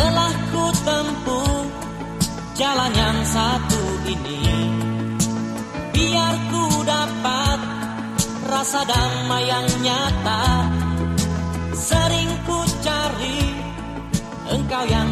Telah ku tempuh jalan yang satu ini. Biar ku dapat rasa damai yang nyata. Sering ku cari engkau yang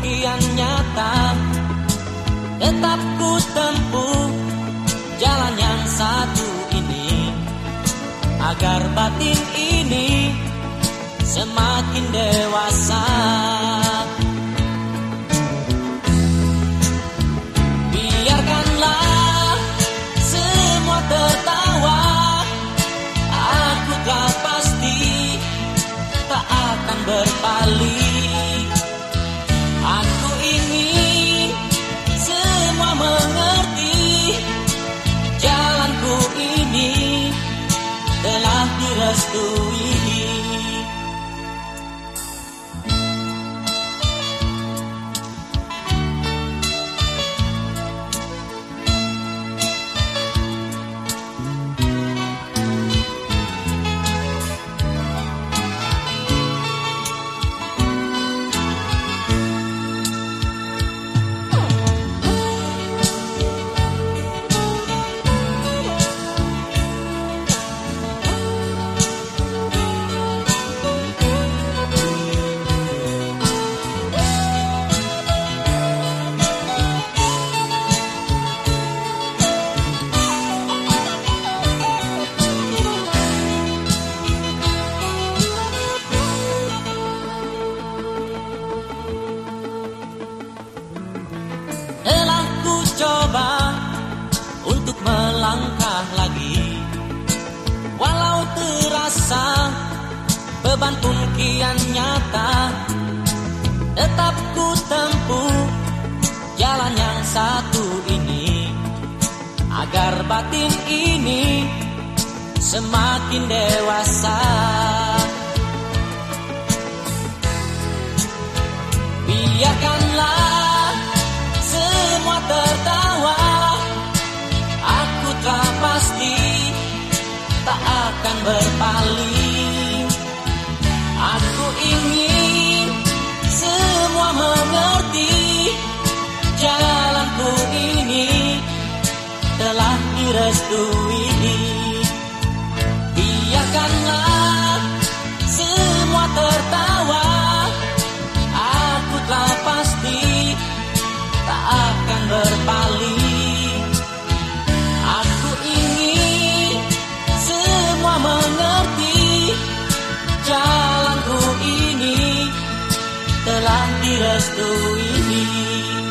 kian nyata. Tetap ku tempuh jalan yang satu ini. Agar batin ini semakin dewasa. Biarkanlah semua tertawa. Aku telah pasti tak akan berpaling telah direstui melangkah lagi. Walau terasa beban pun kian nyata Tetap ku tempuh jalan yang satu ini. Agar batin ini semakin dewasa. Biarkanlah pasti tak akan berpaling. Aku ingin semua mengerti Jalanku ini telah direstui merestui